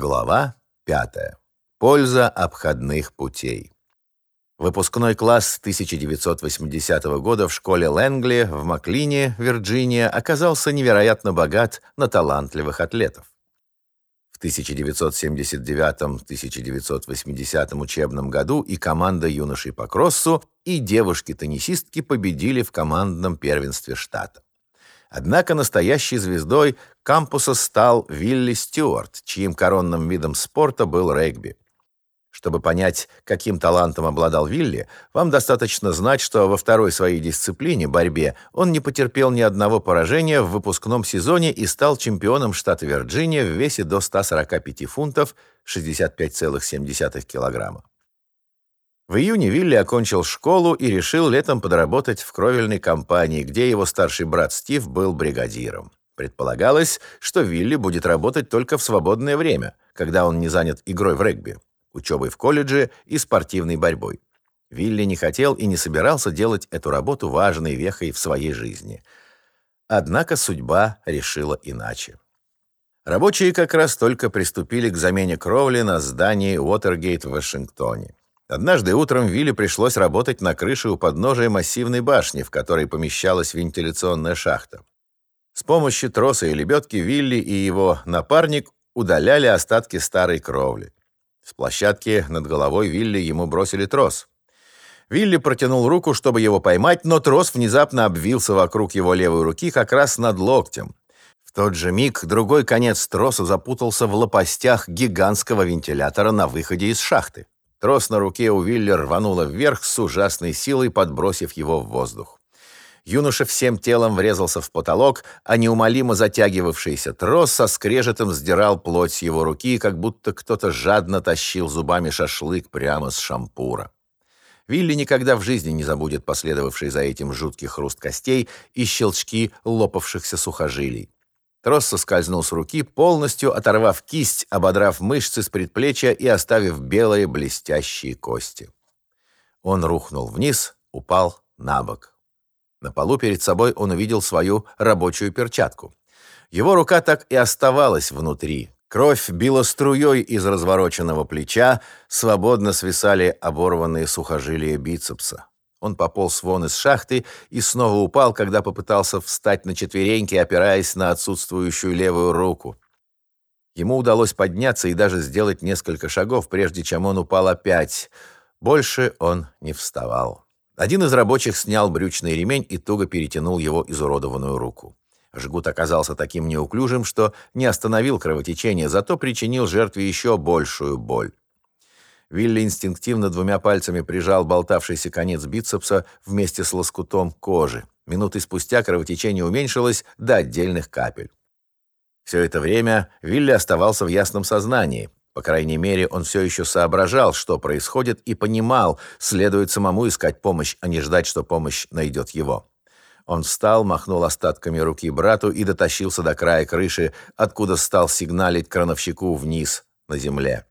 Глава 5. Польза обходных путей. Выпускной класс 1980 года в школе Лэнгли в Маклине, Вирджиния, оказался невероятно богат на талантливых атлетов. В 1979-1980 учебном году и команда юношей по кроссу, и девушки-теннисистки победили в командном первенстве штата. Однако настоящей звездой кампуса стал Вилли Стюарт, чьим коронным видом спорта был регби. Чтобы понять, каким талантом обладал Вилли, вам достаточно знать, что во второй своей дисциплине, борьбе, он не потерпел ни одного поражения в выпускном сезоне и стал чемпионом штата Вирджиния в весе до 145 фунтов 65,7 килограмма. В июне Вилли окончил школу и решил летом подработать в кровельной компании, где его старший брат Стив был бригадиром. Предполагалось, что Вилли будет работать только в свободное время, когда он не занят игрой в регби, учебой в колледже и спортивной борьбой. Вилли не хотел и не собирался делать эту работу важной вехой в своей жизни. Однако судьба решила иначе. Рабочие как раз только приступили к замене кровли на здании Уотергейт в Вашингтоне. Однажды утром Вилли пришлось работать на крыше у подножия массивной башни, в которой помещалась вентиляционная шахта. С помощью троса и лебедки Вилли и его напарник удаляли остатки старой кровли. С площадки над головой Вилли ему бросили трос. Вилли протянул руку, чтобы его поймать, но трос внезапно обвился вокруг его левой руки как раз над локтем. В тот же миг другой конец троса запутался в лопастях гигантского вентилятора на выходе из шахты. Трос на руке у Вилли рвануло вверх с ужасной силой, подбросив его в воздух. Юноша всем телом врезался в потолок, а неумолимо затягивавшийся трос со скрежетом сдирал плоть с его руки, как будто кто-то жадно тащил зубами шашлык прямо с шампура. Вилли никогда в жизни не забудет последовавший за этим жуткий хруст костей и щелчки лопавшихся сухожилий. Трос соскользнул с руки, полностью оторвав кисть, ободрав мышцы с предплечья и оставив белые блестящие кости. Он рухнул вниз, упал на бок. На полу перед собой он увидел свою рабочую перчатку. Его рука так и оставалась внутри. Кровь била струей из развороченного плеча, свободно свисали оборванные сухожилия бицепса. Он пополз вон из шахты и снова упал, когда попытался встать на четвереньки, опираясь на отсутствующую левую руку. Ему удалось подняться и даже сделать несколько шагов, прежде чем он упал опять. Больше он не вставал. Один из рабочих снял брючный ремень и туго перетянул его изуродованную руку. Жгут оказался таким неуклюжим, что не остановил кровотечение, зато причинил жертве еще большую боль. Вилли инстинктивно двумя пальцами прижал болтавшийся конец бицепса вместе с лоскутом кожи. Минуты спустя кровотечение уменьшилось до отдельных капель. Все это время Вилли оставался в ясном сознании. По крайней мере, он все еще соображал, что происходит, и понимал, следует самому искать помощь, а не ждать, что помощь найдет его. Он встал, махнул остатками руки брату и дотащился до края крыши, откуда стал сигналить крановщику вниз, на земле.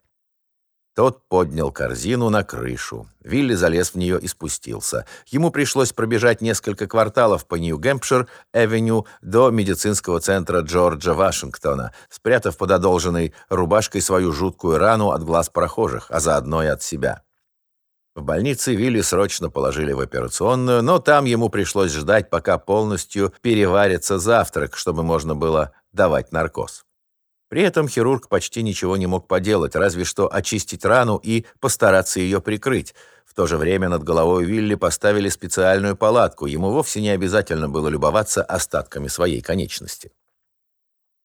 Тот поднял корзину на крышу. Вилли залез в нее и спустился. Ему пришлось пробежать несколько кварталов по Нью-Гэмпшир-Эвеню до медицинского центра Джорджа Вашингтона, спрятав под одолженной рубашкой свою жуткую рану от глаз прохожих, а заодно и от себя. В больнице Вилли срочно положили в операционную, но там ему пришлось ждать, пока полностью переварится завтрак, чтобы можно было давать наркоз. При этом хирург почти ничего не мог поделать, разве что очистить рану и постараться ее прикрыть. В то же время над головой Вилли поставили специальную палатку, ему вовсе не обязательно было любоваться остатками своей конечности.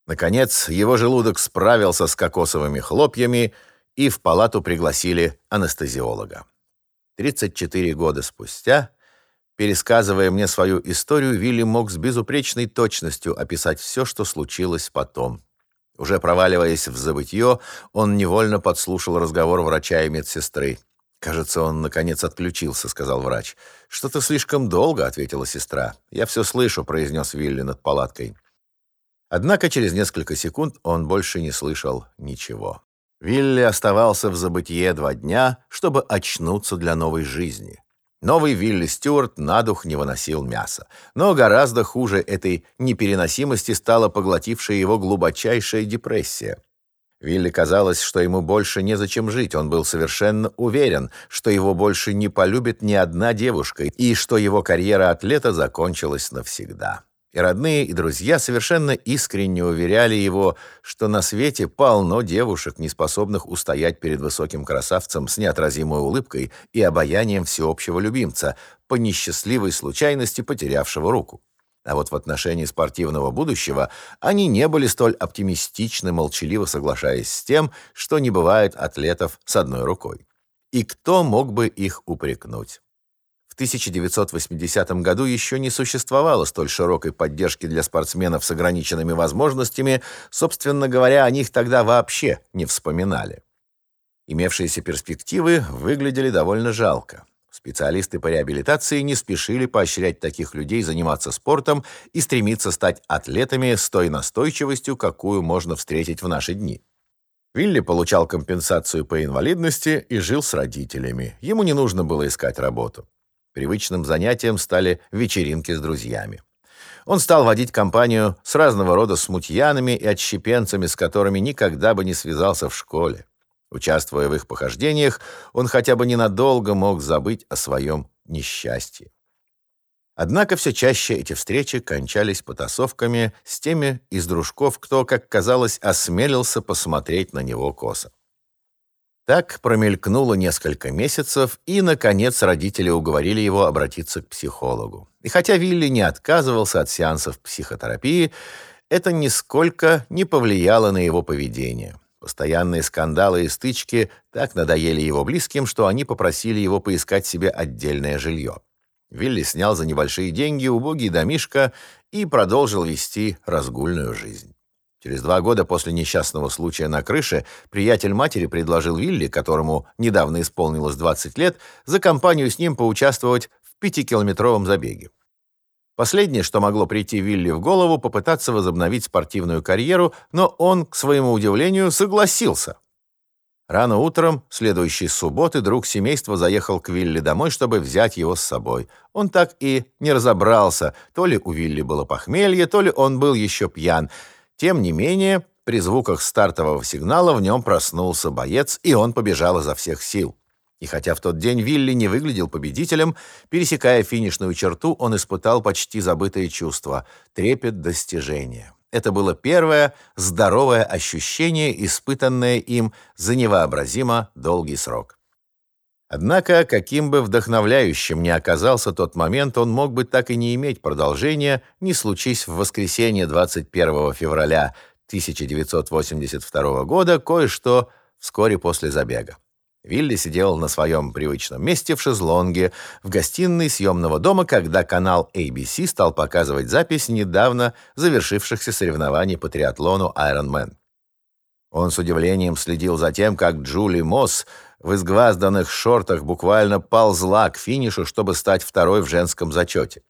Наконец, его желудок справился с кокосовыми хлопьями, и в палату пригласили анестезиолога. 34 года спустя, пересказывая мне свою историю, Вилли мог с безупречной точностью описать все, что случилось потом. Уже проваливаясь в забытье, он невольно подслушал разговор врача и медсестры. «Кажется, он, наконец, отключился», — сказал врач. «Что-то слишком долго», — ответила сестра. «Я все слышу», — произнес Вилли над палаткой. Однако через несколько секунд он больше не слышал ничего. Вилли оставался в забытье два дня, чтобы очнуться для новой жизни. Новый Вилли Стюарт на дух не выносил мяса. Но гораздо хуже этой непереносимости стала поглотившая его глубочайшая депрессия. Вилли казалось, что ему больше незачем жить. Он был совершенно уверен, что его больше не полюбит ни одна девушка, и что его карьера атлета закончилась навсегда. И родные, и друзья совершенно искренне уверяли его, что на свете полно девушек, не способных устоять перед высоким красавцем с неотразимой улыбкой и обаянием всеобщего любимца, по несчастливой случайности потерявшего руку. А вот в отношении спортивного будущего они не были столь оптимистичны, молчаливо соглашаясь с тем, что не бывает атлетов с одной рукой. И кто мог бы их упрекнуть? В 1980 году еще не существовало столь широкой поддержки для спортсменов с ограниченными возможностями, собственно говоря, о них тогда вообще не вспоминали. Имевшиеся перспективы выглядели довольно жалко. Специалисты по реабилитации не спешили поощрять таких людей заниматься спортом и стремиться стать атлетами с той настойчивостью, какую можно встретить в наши дни. Вилли получал компенсацию по инвалидности и жил с родителями. Ему не нужно было искать работу. Привычным занятием стали вечеринки с друзьями. Он стал водить компанию с разного рода смутьянами и отщепенцами, с которыми никогда бы не связался в школе. Участвуя в их похождениях, он хотя бы ненадолго мог забыть о своем несчастье. Однако все чаще эти встречи кончались потасовками с теми из дружков, кто, как казалось, осмелился посмотреть на него косо. Так промелькнуло несколько месяцев, и, наконец, родители уговорили его обратиться к психологу. И хотя Вилли не отказывался от сеансов психотерапии, это нисколько не повлияло на его поведение. Постоянные скандалы и стычки так надоели его близким, что они попросили его поискать себе отдельное жилье. Вилли снял за небольшие деньги убогий домишко и продолжил вести разгульную жизнь. Через два года после несчастного случая на крыше приятель матери предложил Вилли, которому недавно исполнилось 20 лет, за компанию с ним поучаствовать в пятикилометровом забеге. Последнее, что могло прийти Вилли в голову, попытаться возобновить спортивную карьеру, но он, к своему удивлению, согласился. Рано утром, следующей субботы, друг семейства заехал к Вилли домой, чтобы взять его с собой. Он так и не разобрался, то ли у Вилли было похмелье, то ли он был еще пьян. Тем не менее, при звуках стартового сигнала в нем проснулся боец, и он побежал изо всех сил. И хотя в тот день Вилли не выглядел победителем, пересекая финишную черту, он испытал почти забытое чувство — трепет достижения. Это было первое здоровое ощущение, испытанное им за невообразимо долгий срок. Однако, каким бы вдохновляющим ни оказался тот момент, он мог бы так и не иметь продолжения, не случись в воскресенье 21 февраля 1982 года кое-что вскоре после забега. Вилли сидел на своем привычном месте в шезлонге в гостиной съемного дома, когда канал ABC стал показывать запись недавно завершившихся соревнований по триатлону Ironman. Он с удивлением следил за тем, как Джули Мосс в изгвазданных шортах буквально ползла к финишу, чтобы стать второй в женском зачете.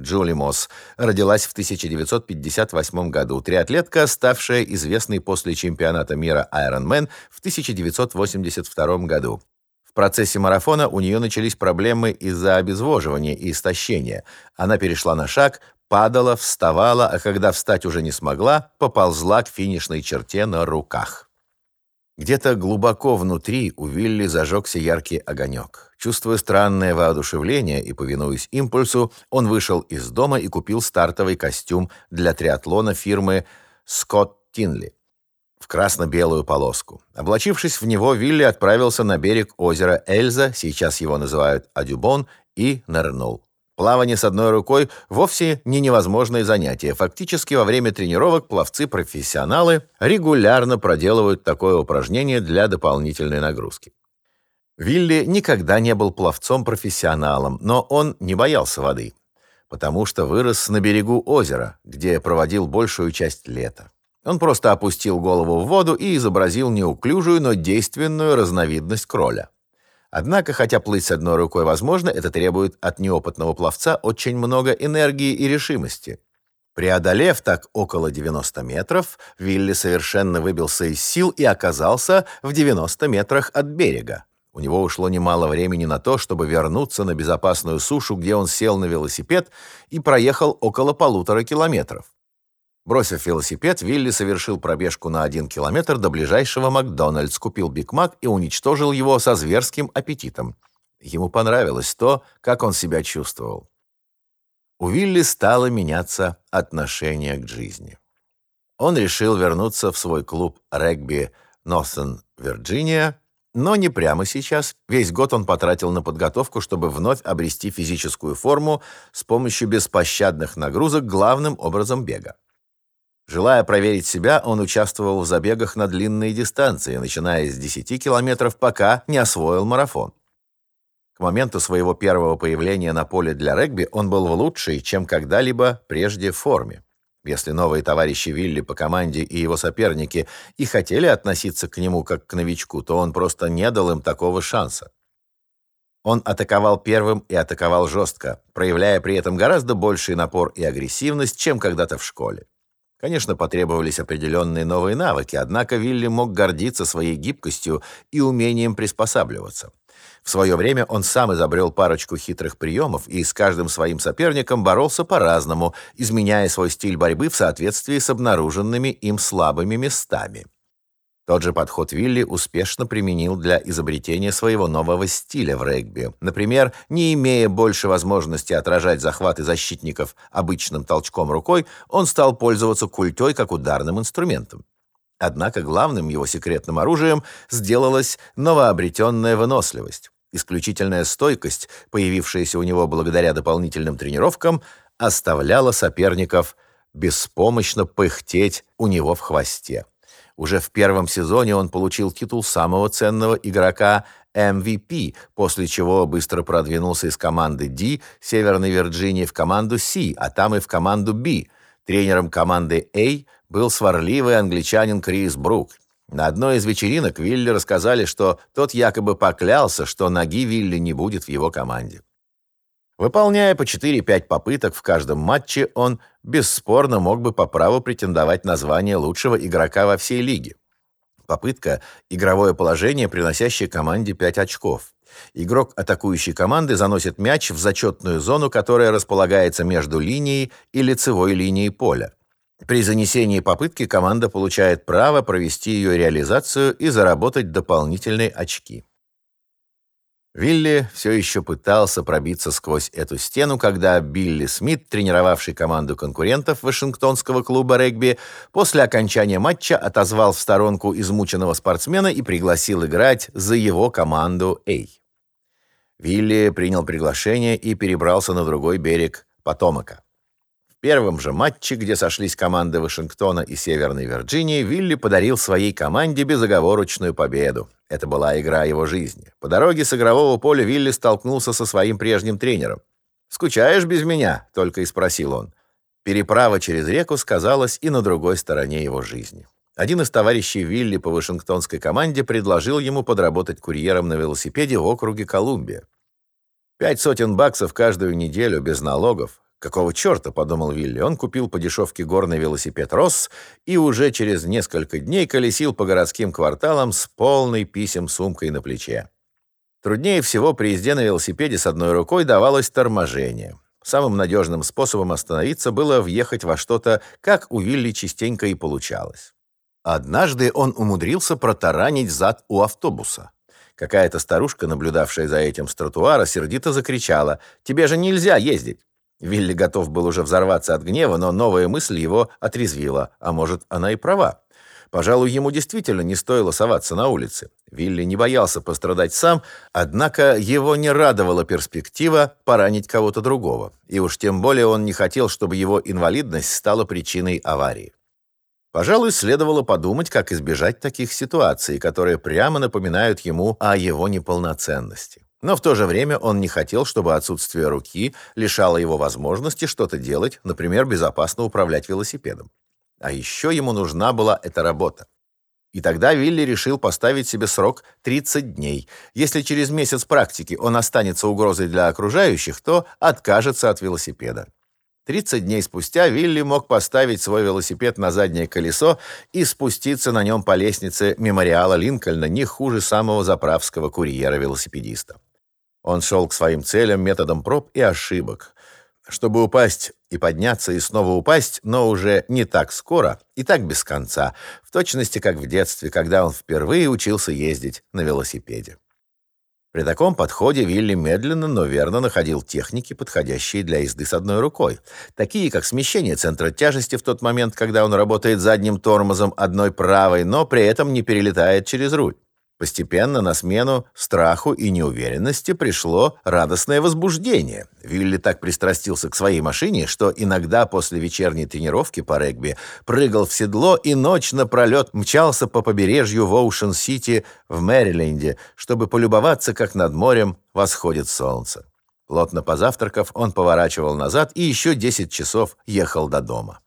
Джули Мосс родилась в 1958 году, триатлетка, ставшая известной после чемпионата мира Ironman в 1982 году. В процессе марафона у нее начались проблемы из-за обезвоживания и истощения. Она перешла на шаг, падала, вставала, а когда встать уже не смогла, поползла к финишной черте на руках. Где-то глубоко внутри у Вилли зажегся яркий огонек. Чувствуя странное воодушевление и повинуясь импульсу, он вышел из дома и купил стартовый костюм для триатлона фирмы «Скотт Тинли» в красно-белую полоску. Облачившись в него, Вилли отправился на берег озера Эльза, сейчас его называют Адюбон, и нырнул. Плавание с одной рукой вовсе не невозможное занятие. Фактически во время тренировок пловцы-профессионалы регулярно проделывают такое упражнение для дополнительной нагрузки. Вилли никогда не был пловцом-профессионалом, но он не боялся воды, потому что вырос на берегу озера, где проводил большую часть лета. Он просто опустил голову в воду и изобразил неуклюжую, но действенную разновидность кроля. Однако, хотя плыть с одной рукой возможно, это требует от неопытного пловца очень много энергии и решимости. Преодолев так около 90 метров, Вилли совершенно выбился из сил и оказался в 90 метрах от берега. У него ушло немало времени на то, чтобы вернуться на безопасную сушу, где он сел на велосипед и проехал около полутора километров. Бросив велосипед, Вилли совершил пробежку на один километр до ближайшего Макдональдс, купил Биг Мак и уничтожил его со зверским аппетитом. Ему понравилось то, как он себя чувствовал. У Вилли стало меняться отношение к жизни. Он решил вернуться в свой клуб регби Northern Virginia, но не прямо сейчас. Весь год он потратил на подготовку, чтобы вновь обрести физическую форму с помощью беспощадных нагрузок, главным образом бега. Желая проверить себя, он участвовал в забегах на длинные дистанции, начиная с 10 километров, пока не освоил марафон. К моменту своего первого появления на поле для регби он был в лучшей, чем когда-либо прежде форме. Если новые товарищи Вилли по команде и его соперники и хотели относиться к нему как к новичку, то он просто не дал им такого шанса. Он атаковал первым и атаковал жестко, проявляя при этом гораздо больший напор и агрессивность, чем когда-то в школе. Конечно, потребовались определенные новые навыки, однако Вилли мог гордиться своей гибкостью и умением приспосабливаться. В свое время он сам изобрел парочку хитрых приемов и с каждым своим соперником боролся по-разному, изменяя свой стиль борьбы в соответствии с обнаруженными им слабыми местами. Тот же подход Вилли успешно применил для изобретения своего нового стиля в регби. Например, не имея больше возможности отражать захваты защитников обычным толчком рукой, он стал пользоваться культей как ударным инструментом. Однако главным его секретным оружием сделалась новообретенная выносливость. Исключительная стойкость, появившаяся у него благодаря дополнительным тренировкам, оставляла соперников беспомощно пыхтеть у него в хвосте. Уже в первом сезоне он получил титул самого ценного игрока MVP, после чего быстро продвинулся из команды D Северной Вирджинии в команду C, а там и в команду B. Тренером команды A был сварливый англичанин Крис Брук. На одной из вечеринок Вилли рассказали, что тот якобы поклялся, что ноги Вилли не будет в его команде. Выполняя по 4-5 попыток в каждом матче, он бесспорно мог бы по праву претендовать на звание лучшего игрока во всей лиге. Попытка – игровое положение, приносящее команде 5 очков. Игрок атакующей команды заносит мяч в зачетную зону, которая располагается между линией и лицевой линией поля. При занесении попытки команда получает право провести ее реализацию и заработать дополнительные очки. Вилли все еще пытался пробиться сквозь эту стену, когда Билли Смит, тренировавший команду конкурентов Вашингтонского клуба регби, после окончания матча отозвал в сторонку измученного спортсмена и пригласил играть за его команду «Эй». Вилли принял приглашение и перебрался на другой берег Потомака первом же матче, где сошлись команды Вашингтона и Северной Вирджинии, Вилли подарил своей команде безоговорочную победу. Это была игра его жизни. По дороге с игрового поля Вилли столкнулся со своим прежним тренером. «Скучаешь без меня?» — только и спросил он. Переправа через реку сказалась и на другой стороне его жизни. Один из товарищей Вилли по вашингтонской команде предложил ему подработать курьером на велосипеде в округе Колумбия. Пять сотен баксов каждую неделю без налогов Какого черта, подумал Вилли, он купил по дешевке горный велосипед «Росс» и уже через несколько дней колесил по городским кварталам с полной писем сумкой на плече. Труднее всего при езде на велосипеде с одной рукой давалось торможение. Самым надежным способом остановиться было въехать во что-то, как у Вилли частенько и получалось. Однажды он умудрился протаранить зад у автобуса. Какая-то старушка, наблюдавшая за этим с тротуара, сердито закричала «Тебе же нельзя ездить!» Вилли готов был уже взорваться от гнева, но новая мысль его отрезвила. А может, она и права. Пожалуй, ему действительно не стоило соваться на улице. Вилли не боялся пострадать сам, однако его не радовала перспектива поранить кого-то другого. И уж тем более он не хотел, чтобы его инвалидность стала причиной аварии. Пожалуй, следовало подумать, как избежать таких ситуаций, которые прямо напоминают ему о его неполноценности. Но в то же время он не хотел, чтобы отсутствие руки лишало его возможности что-то делать, например, безопасно управлять велосипедом. А еще ему нужна была эта работа. И тогда Вилли решил поставить себе срок 30 дней. Если через месяц практики он останется угрозой для окружающих, то откажется от велосипеда. 30 дней спустя Вилли мог поставить свой велосипед на заднее колесо и спуститься на нем по лестнице мемориала Линкольна не хуже самого заправского курьера-велосипедиста. Он шел к своим целям методом проб и ошибок. чтобы упасть и подняться и снова упасть, но уже не так скоро и так без конца, в точности как в детстве, когда он впервые учился ездить на велосипеде. При таком подходе Вилли медленно, но верно находил техники, подходящие для езды с одной рукой, такие как смещение центра тяжести в тот момент, когда он работает задним тормозом одной правой, но при этом не перелетает через руль. Постепенно на смену страху и неуверенности пришло радостное возбуждение. Вилли так пристрастился к своей машине, что иногда после вечерней тренировки по регби прыгал в седло и ночь напролет мчался по побережью в Оушен-Сити в Мэриленде, чтобы полюбоваться, как над морем восходит солнце. Плотно позавтракав, он поворачивал назад и еще 10 часов ехал до дома.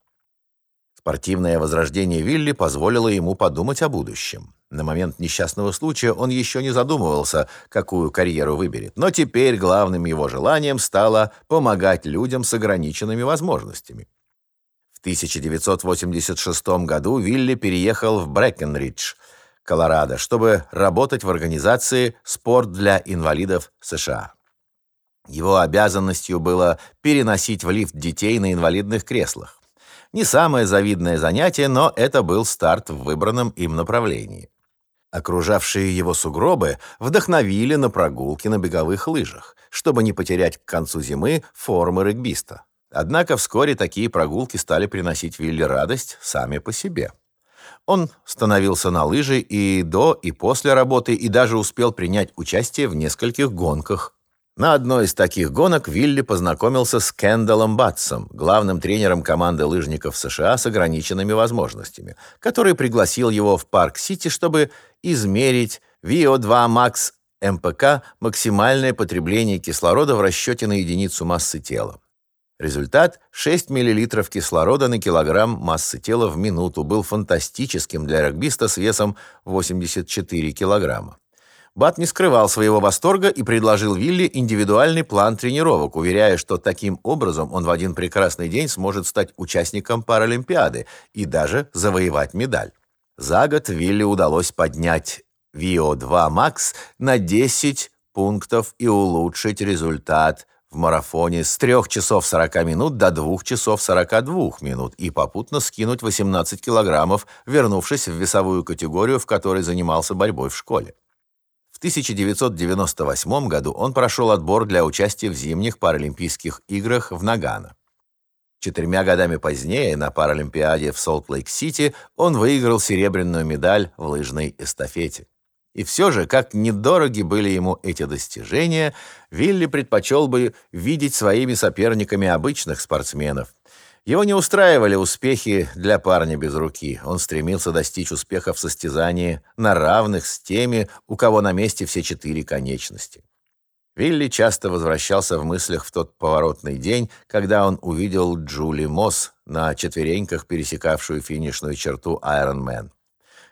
Спортивное возрождение Вилли позволило ему подумать о будущем. На момент несчастного случая он еще не задумывался, какую карьеру выберет, но теперь главным его желанием стало помогать людям с ограниченными возможностями. В 1986 году Вилли переехал в Брэкенридж, Колорадо, чтобы работать в организации «Спорт для инвалидов США». Его обязанностью было переносить в лифт детей на инвалидных креслах. Не самое завидное занятие, но это был старт в выбранном им направлении. Окружавшие его сугробы вдохновили на прогулки на беговых лыжах, чтобы не потерять к концу зимы формы регбиста. Однако вскоре такие прогулки стали приносить Вилли радость сами по себе. Он становился на лыжи и до, и после работы, и даже успел принять участие в нескольких гонках на одной из таких гонок Вилли познакомился с Кендаллом Батсом, главным тренером команды лыжников США с ограниченными возможностями, который пригласил его в Парк-Сити, чтобы измерить VO2 Max МПК максимальное потребление кислорода в расчете на единицу массы тела. Результат 6 мл кислорода на килограмм массы тела в минуту был фантастическим для регбиста с весом 84 килограмма. Бат не скрывал своего восторга и предложил Вилли индивидуальный план тренировок, уверяя, что таким образом он в один прекрасный день сможет стать участником Паралимпиады и даже завоевать медаль. За год Вилли удалось поднять VO2 Max на 10 пунктов и улучшить результат в марафоне с 3 часов 40 минут до 2 часов 42 минут и попутно скинуть 18 килограммов, вернувшись в весовую категорию, в которой занимался борьбой в школе. В 1998 году он прошел отбор для участия в зимних Паралимпийских играх в Нагано. Четырьмя годами позднее на Паралимпиаде в Солт-Лейк-Сити он выиграл серебряную медаль в лыжной эстафете. И все же, как недороги были ему эти достижения, Вилли предпочел бы видеть своими соперниками обычных спортсменов, его не устраивали успехи для парня без руки. Он стремился достичь успеха в состязании на равных с теми, у кого на месте все четыре конечности. Вилли часто возвращался в мыслях в тот поворотный день, когда он увидел Джули Мосс на четвереньках, пересекавшую финишную черту Ironman.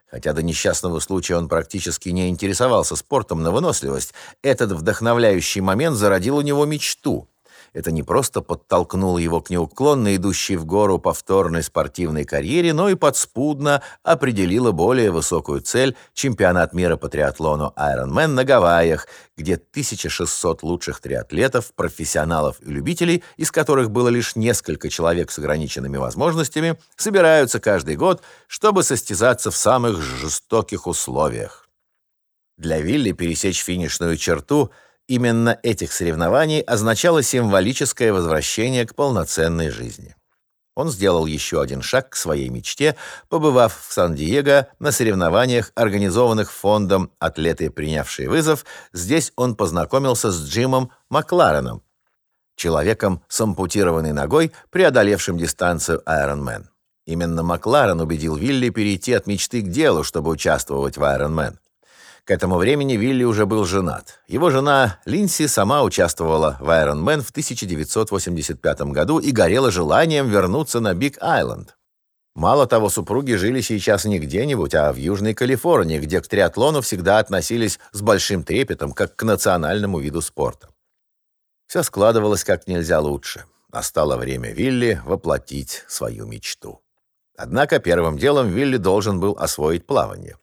Хотя до несчастного случая он практически не интересовался спортом на выносливость, этот вдохновляющий момент зародил у него мечту это не просто подтолкнуло его к неуклонно идущей в гору повторной спортивной карьере, но и подспудно определило более высокую цель – чемпионат мира по триатлону Ironman на Гавайях, где 1600 лучших триатлетов, профессионалов и любителей, из которых было лишь несколько человек с ограниченными возможностями, собираются каждый год, чтобы состязаться в самых жестоких условиях. Для Вилли пересечь финишную черту – Именно этих соревнований означало символическое возвращение к полноценной жизни. Он сделал еще один шаг к своей мечте, побывав в Сан-Диего на соревнованиях, организованных фондом «Атлеты, принявшие вызов». Здесь он познакомился с Джимом Маклареном, человеком с ампутированной ногой, преодолевшим дистанцию Ironman. Именно Макларен убедил Вилли перейти от мечты к делу, чтобы участвовать в Ironman. К этому времени Вилли уже был женат. Его жена Линси сама участвовала в Iron Man в 1985 году и горела желанием вернуться на Биг-Айленд. Мало того, супруги жили сейчас не где-нибудь, а в Южной Калифорнии, где к триатлону всегда относились с большим трепетом, как к национальному виду спорта. Все складывалось как нельзя лучше. Настало время Вилли воплотить свою мечту. Однако первым делом Вилли должен был освоить плавание.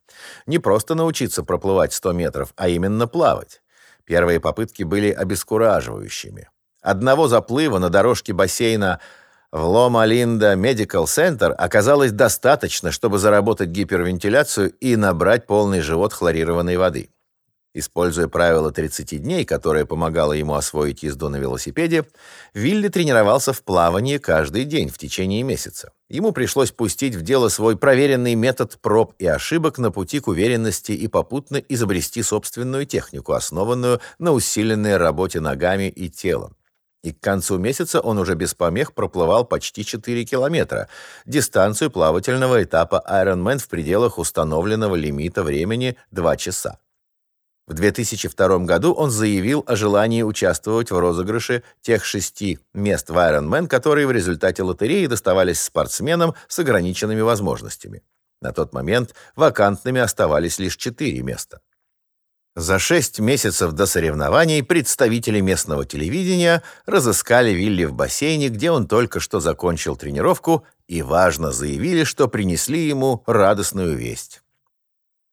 Не просто научиться проплывать 100 метров, а именно плавать. Первые попытки были обескураживающими. Одного заплыва на дорожке бассейна в Лома-Линда Медикал Центр оказалось достаточно, чтобы заработать гипервентиляцию и набрать полный живот хлорированной воды. Используя правило 30 дней, которое помогало ему освоить езду на велосипеде, Вилли тренировался в плавании каждый день в течение месяца. Ему пришлось пустить в дело свой проверенный метод проб и ошибок на пути к уверенности и попутно изобрести собственную технику, основанную на усиленной работе ногами и телом. И к концу месяца он уже без помех проплывал почти 4 километра, дистанцию плавательного этапа Ironman в пределах установленного лимита времени 2 часа. В 2002 году он заявил о желании участвовать в розыгрыше тех шести мест в Ironman, которые в результате лотереи доставались спортсменам с ограниченными возможностями. На тот момент вакантными оставались лишь четыре места. За шесть месяцев до соревнований представители местного телевидения разыскали Вилли в бассейне, где он только что закончил тренировку, и важно заявили, что принесли ему радостную весть.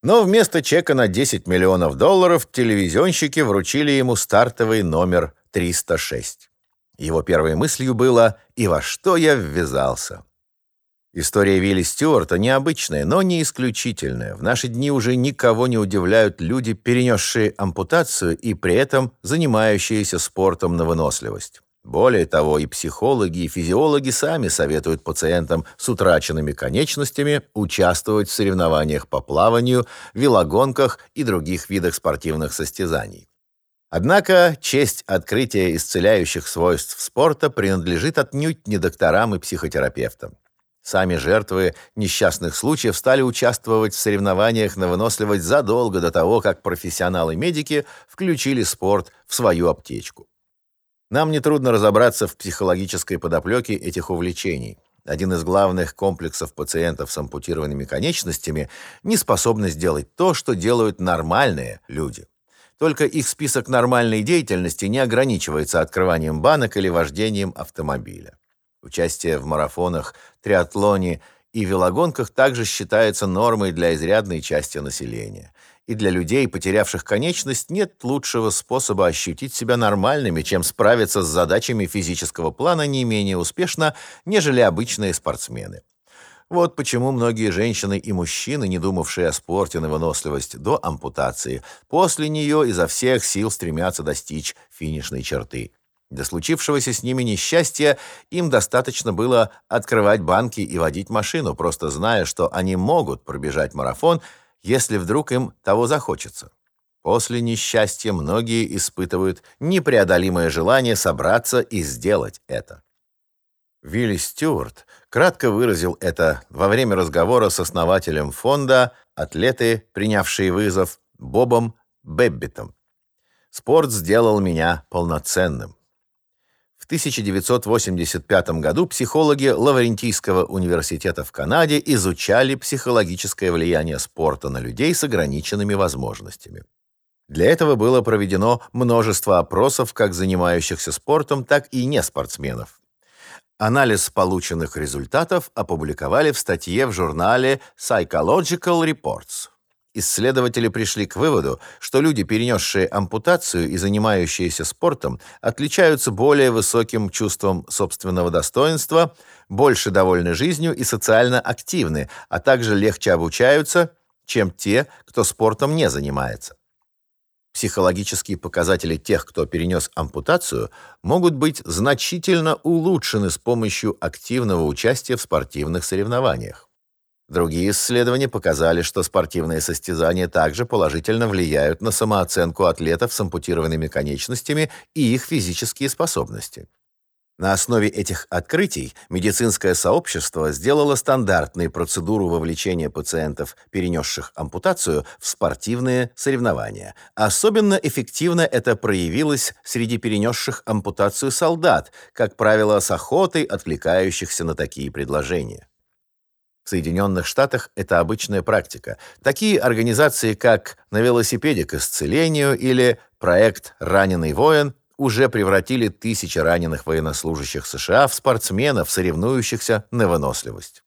Но вместо чека на 10 миллионов долларов телевизионщики вручили ему стартовый номер 306. Его первой мыслью было «И во что я ввязался?». История Вилли Стюарта необычная, но не исключительная. В наши дни уже никого не удивляют люди, перенесшие ампутацию и при этом занимающиеся спортом на выносливость. Более того, и психологи, и физиологи сами советуют пациентам с утраченными конечностями участвовать в соревнованиях по плаванию, велогонках и других видах спортивных состязаний. Однако честь открытия исцеляющих свойств спорта принадлежит отнюдь не докторам и психотерапевтам. Сами жертвы несчастных случаев стали участвовать в соревнованиях на выносливость задолго до того, как профессионалы-медики включили спорт в свою аптечку. Нам нетрудно разобраться в психологической подоплеке этих увлечений. Один из главных комплексов пациентов с ампутированными конечностями – неспособность сделать то, что делают нормальные люди. Только их список нормальной деятельности не ограничивается открыванием банок или вождением автомобиля. Участие в марафонах, триатлоне и велогонках также считается нормой для изрядной части населения и для людей, потерявших конечность, нет лучшего способа ощутить себя нормальными, чем справиться с задачами физического плана не менее успешно, нежели обычные спортсмены. Вот почему многие женщины и мужчины, не думавшие о спорте на выносливость до ампутации, после нее изо всех сил стремятся достичь финишной черты. Для случившегося с ними несчастья им достаточно было открывать банки и водить машину, просто зная, что они могут пробежать марафон – если вдруг им того захочется. После несчастья многие испытывают непреодолимое желание собраться и сделать это. Вилли Стюарт кратко выразил это во время разговора с основателем фонда «Атлеты, принявшие вызов» Бобом Беббитом. «Спорт сделал меня полноценным. В 1985 году психологи Лаврентийского университета в Канаде изучали психологическое влияние спорта на людей с ограниченными возможностями. Для этого было проведено множество опросов как занимающихся спортом, так и неспортсменов. Анализ полученных результатов опубликовали в статье в журнале Psychological Reports. Исследователи пришли к выводу, что люди, перенесшие ампутацию и занимающиеся спортом, отличаются более высоким чувством собственного достоинства, больше довольны жизнью и социально активны, а также легче обучаются, чем те, кто спортом не занимается. Психологические показатели тех, кто перенес ампутацию, могут быть значительно улучшены с помощью активного участия в спортивных соревнованиях. Другие исследования показали, что спортивные состязания также положительно влияют на самооценку атлетов с ампутированными конечностями и их физические способности. На основе этих открытий медицинское сообщество сделало стандартную процедуру вовлечения пациентов, перенесших ампутацию, в спортивные соревнования. Особенно эффективно это проявилось среди перенесших ампутацию солдат, как правило, с охотой откликающихся на такие предложения. В Соединенных Штатах это обычная практика. Такие организации, как «На велосипеде к исцелению» или проект «Раненый воин» уже превратили тысячи раненых военнослужащих США в спортсменов, соревнующихся на выносливость.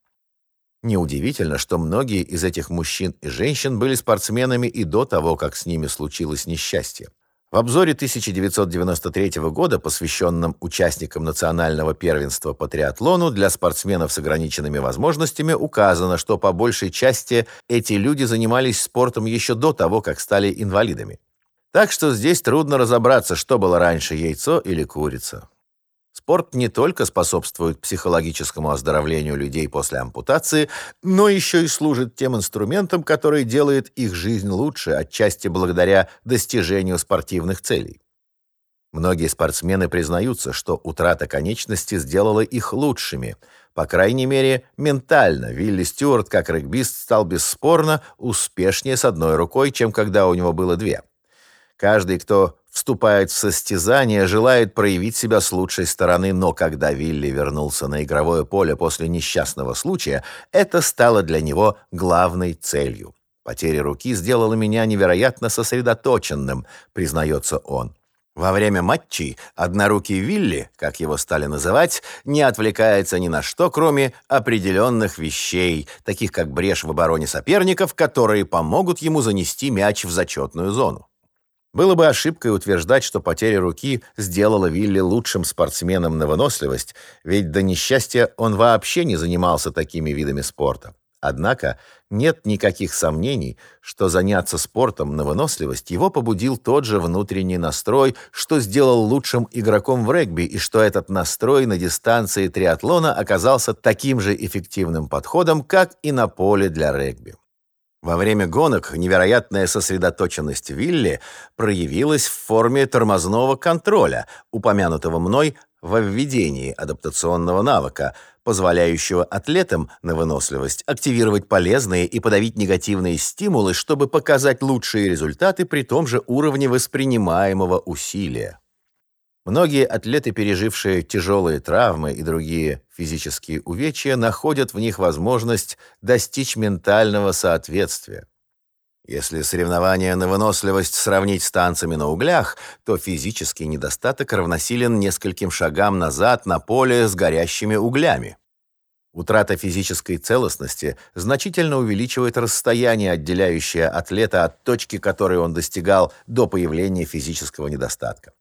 Неудивительно, что многие из этих мужчин и женщин были спортсменами и до того, как с ними случилось несчастье. В обзоре 1993 года, посвященном участникам национального первенства по триатлону для спортсменов с ограниченными возможностями, указано, что по большей части эти люди занимались спортом еще до того, как стали инвалидами. Так что здесь трудно разобраться, что было раньше, яйцо или курица. Спорт не только способствует психологическому оздоровлению людей после ампутации, но еще и служит тем инструментом, который делает их жизнь лучше, отчасти благодаря достижению спортивных целей. Многие спортсмены признаются, что утрата конечности сделала их лучшими. По крайней мере, ментально Вилли Стюарт, как регбист, стал бесспорно успешнее с одной рукой, чем когда у него было две. Каждый, кто вступает в состязание, желает проявить себя с лучшей стороны, но когда Вилли вернулся на игровое поле после несчастного случая, это стало для него главной целью. Потеря руки сделала меня невероятно сосредоточенным, признается он. Во время матчей однорукий Вилли, как его стали называть, не отвлекается ни на что, кроме определенных вещей, таких как брешь в обороне соперников, которые помогут ему занести мяч в зачетную зону. Было бы ошибкой утверждать, что потеря руки сделала Вилли лучшим спортсменом на выносливость, ведь до несчастья он вообще не занимался такими видами спорта. Однако нет никаких сомнений, что заняться спортом на выносливость его побудил тот же внутренний настрой, что сделал лучшим игроком в регби, и что этот настрой на дистанции триатлона оказался таким же эффективным подходом, как и на поле для регби. Во время гонок невероятная сосредоточенность Вилли проявилась в форме тормозного контроля, упомянутого мной во введении адаптационного навыка, позволяющего атлетам на выносливость активировать полезные и подавить негативные стимулы, чтобы показать лучшие результаты при том же уровне воспринимаемого усилия. Многие атлеты, пережившие тяжелые травмы и другие физические увечья, находят в них возможность достичь ментального соответствия. Если соревнования на выносливость сравнить с танцами на углях, то физический недостаток равносилен нескольким шагам назад на поле с горящими углями. Утрата физической целостности значительно увеличивает расстояние, отделяющее атлета от точки, которой он достигал до появления физического недостатка.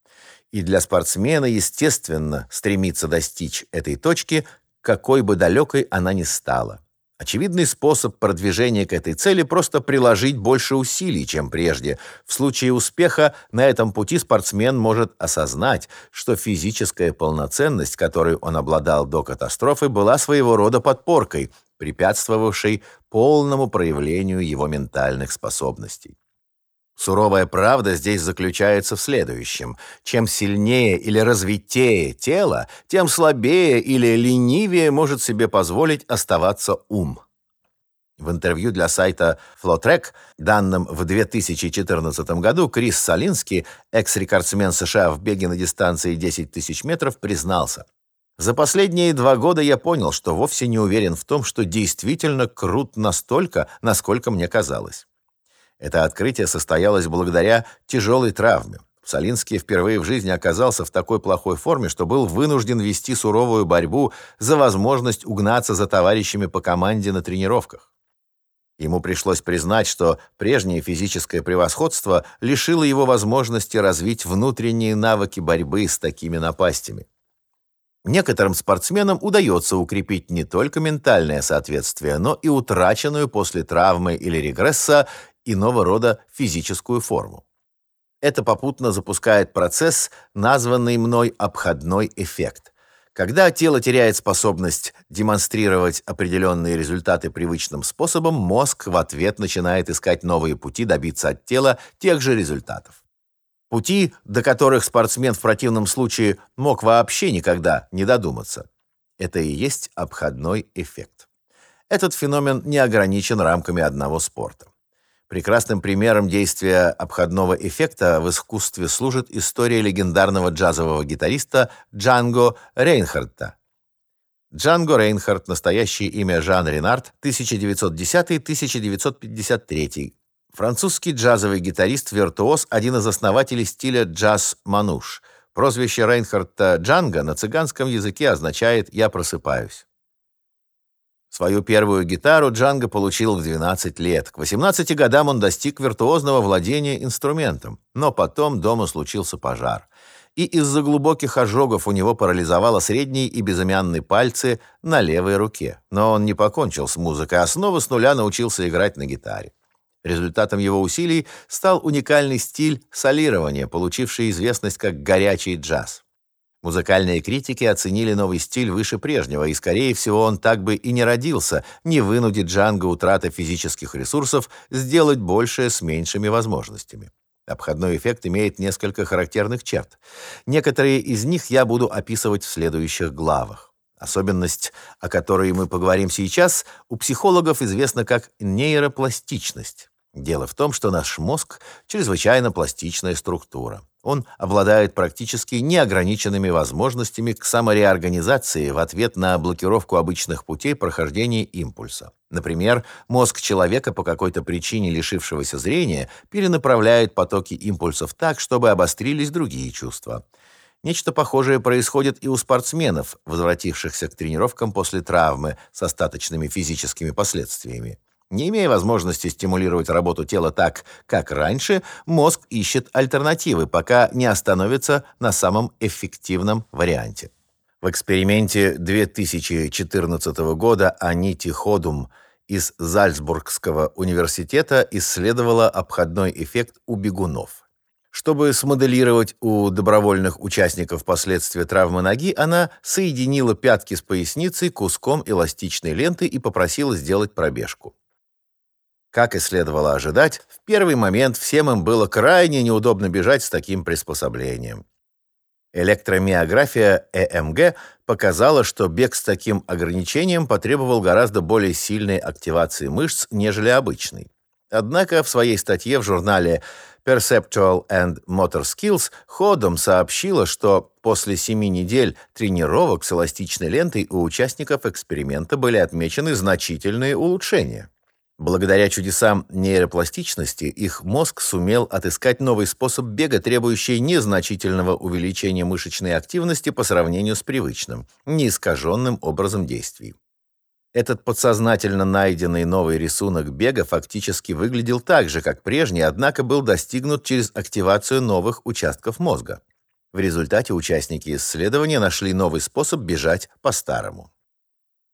И для спортсмена, естественно, стремиться достичь этой точки, какой бы далекой она ни стала. Очевидный способ продвижения к этой цели просто приложить больше усилий, чем прежде. В случае успеха на этом пути спортсмен может осознать, что физическая полноценность, которой он обладал до катастрофы, была своего рода подпоркой, препятствовавшей полному проявлению его ментальных способностей. Суровая правда здесь заключается в следующем. Чем сильнее или развитее тело, тем слабее или ленивее может себе позволить оставаться ум. В интервью для сайта Flowtrack, данным в 2014 году, Крис Салинский, экс-рекордсмен США в беге на дистанции 10 тысяч метров, признался. За последние два года я понял, что вовсе не уверен в том, что действительно крут настолько, насколько мне казалось. Это открытие состоялось благодаря тяжелой травме. Салинский впервые в жизни оказался в такой плохой форме, что был вынужден вести суровую борьбу за возможность угнаться за товарищами по команде на тренировках. Ему пришлось признать, что прежнее физическое превосходство лишило его возможности развить внутренние навыки борьбы с такими напастями. Некоторым спортсменам удается укрепить не только ментальное соответствие, но и утраченную после травмы или регресса иного рода физическую форму. Это попутно запускает процесс, названный мной обходной эффект. Когда тело теряет способность демонстрировать определенные результаты привычным способом, мозг в ответ начинает искать новые пути добиться от тела тех же результатов. Пути, до которых спортсмен в противном случае мог вообще никогда не додуматься. Это и есть обходной эффект. Этот феномен не ограничен рамками одного спорта. Прекрасным примером действия обходного эффекта в искусстве служит история легендарного джазового гитариста Джанго Рейнхарта. Джанго Рейнхард, настоящее имя Жан Ренард, 1910-1953. Французский джазовый гитарист-виртуоз, один из основателей стиля джаз-мануш. Прозвище Рейнхарта Джанго на цыганском языке означает «я просыпаюсь». Свою первую гитару Джанго получил в 12 лет. К 18 годам он достиг виртуозного владения инструментом, но потом дома случился пожар. И из-за глубоких ожогов у него парализовало средние и безымянные пальцы на левой руке. Но он не покончил с музыкой, а снова с нуля научился играть на гитаре. Результатом его усилий стал уникальный стиль солирования, получивший известность как горячий джаз. Музыкальные критики оценили новый стиль выше прежнего, и, скорее всего, он так бы и не родился, не вынудит Джанго утрата физических ресурсов сделать большее с меньшими возможностями. Обходной эффект имеет несколько характерных черт. Некоторые из них я буду описывать в следующих главах. Особенность, о которой мы поговорим сейчас, у психологов известна как нейропластичность. Дело в том, что наш мозг — чрезвычайно пластичная структура. Он обладает практически неограниченными возможностями к самореорганизации в ответ на блокировку обычных путей прохождения импульса. Например, мозг человека по какой-то причине лишившегося зрения перенаправляет потоки импульсов так, чтобы обострились другие чувства. Нечто похожее происходит и у спортсменов, возвратившихся к тренировкам после травмы с остаточными физическими последствиями. Не имея возможности стимулировать работу тела так, как раньше, мозг ищет альтернативы, пока не остановится на самом эффективном варианте. В эксперименте 2014 года Анити Ходум из Зальцбургского университета исследовала обходной эффект у бегунов. Чтобы смоделировать у добровольных участников последствия травмы ноги, она соединила пятки с поясницей куском эластичной ленты и попросила сделать пробежку. Как и следовало ожидать, в первый момент всем им было крайне неудобно бежать с таким приспособлением. Электромиография ЭМГ показала, что бег с таким ограничением потребовал гораздо более сильной активации мышц, нежели обычный. Однако в своей статье в журнале Perceptual and Motor Skills ходом сообщила, что после семи недель тренировок с эластичной лентой у участников эксперимента были отмечены значительные улучшения. Благодаря чудесам нейропластичности их мозг сумел отыскать новый способ бега, требующий незначительного увеличения мышечной активности по сравнению с привычным, неискаженным образом действий. Этот подсознательно найденный новый рисунок бега фактически выглядел так же, как прежний, однако был достигнут через активацию новых участков мозга. В результате участники исследования нашли новый способ бежать по-старому.